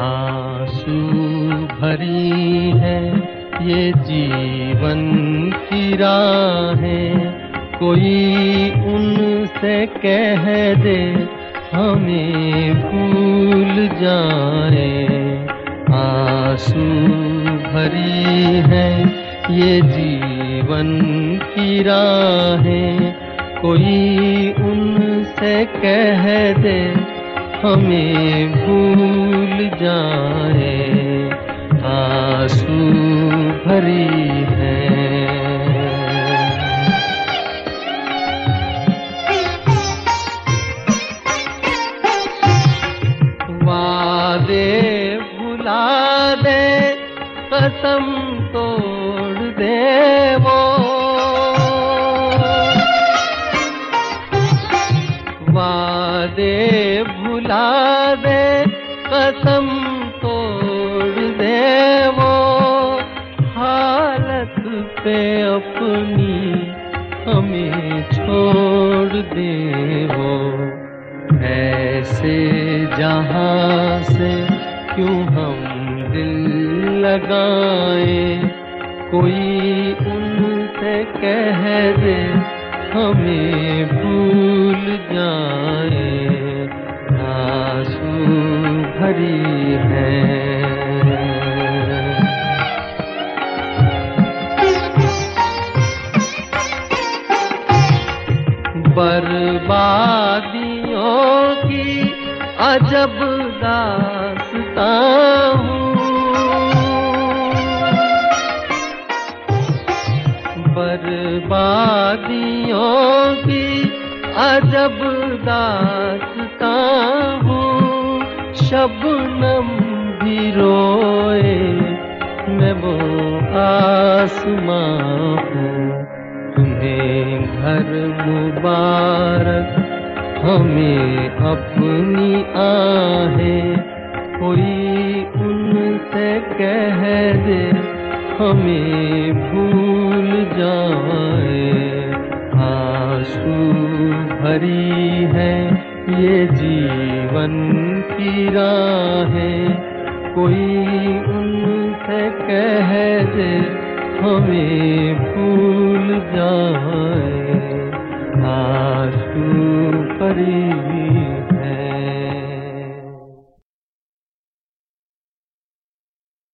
आँसू भरी है, ये जीवन की राहें। कोई उनसे कह दे, हमें भूल जाए। आँसू भरी है, ये जीवन की राहें। कोई उनसे कह दे हमें भूल जाए। आँसू भरी है। वादे भुला दे कसम वादे भुला दे, कसम तोड़ दे वो हालत पे अपनी हमें छोड़ दे वो। ऐसे जहाँ से क्यों हम दिल लगाए, कोई उनसे कह दे हमें भूल जाए आँसू भरी है। बर्बादियों की अजब दासता बर्बादियों की अजब दासता हूँ। शबनम भी रोए मैं वो आसमां हूँ। तुम्हें घर मुबारक, हमें अपनी आहे। कोई उनसे कह दे, हमें भूल जाए। आँसू भरी है ये जीवन की राहें। कोई उनसे कह दे, हमें भूल जाए। आँसू भरी